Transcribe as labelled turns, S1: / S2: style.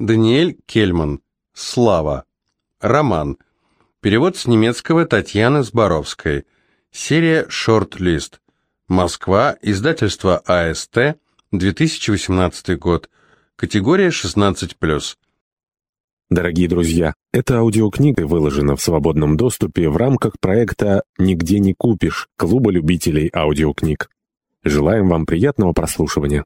S1: Даниэль Кельман. Слава. Роман. Перевод с немецкого Татьяны Зборовской. Серия «Шорт-лист». Москва. Издательство АСТ. 2018 год. Категория 16+.
S2: Дорогие друзья, эта аудиокнига выложена в свободном доступе в рамках проекта «Нигде не купишь» Клуба любителей аудиокниг. Желаем вам приятного прослушивания.